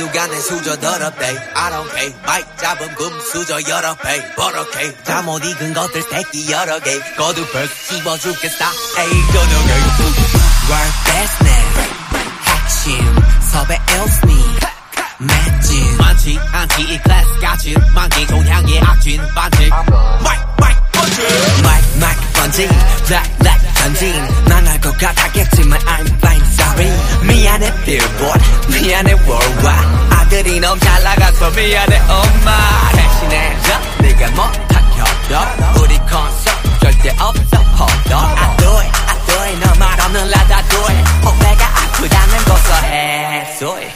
누가 내 수저 더럽대? I don't care. 마이크 잡음 금수저 여럿 패. 버럭해 잠못 익은 것들 새끼 여러 개. 거두 벌 씹어 죽겠다. 에이 저녁에 Work best man 핵심 섭외 일스니 맷진 많지 않지. 이 클래스 같이 만기. 동향의 악진 반칙 Mic mic bungee. Mic mic bungee. Bright light 전진. 망할 거 같았겠지만 I'm fine sorry 미안해 billboard 미안해 worldwide. 아들이 너무 잘 나가서 미안해 엄마. 대신해줘 네가 못한 협력 우리 콘서트 절대 없어 hold on. I do it I do it. 너말 없는 라다 do it 어깨가 아프다는 고소해 소리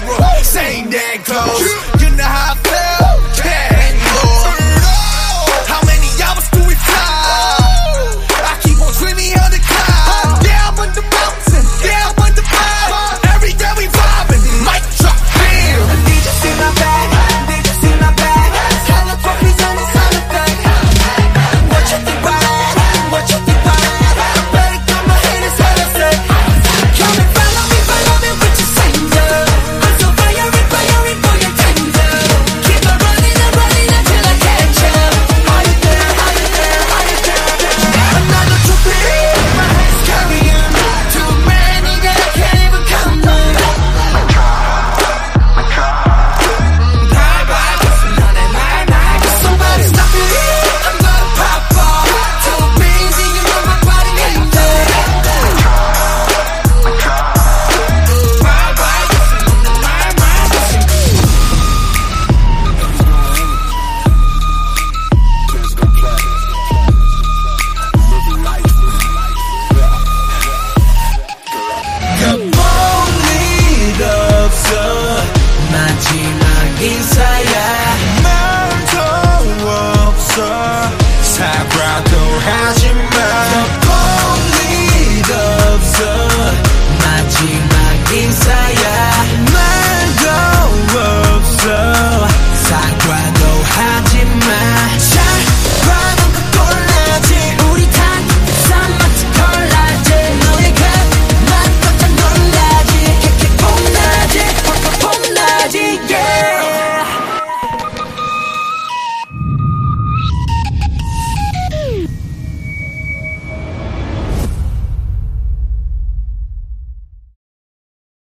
funeral, same damn clothes. You know how I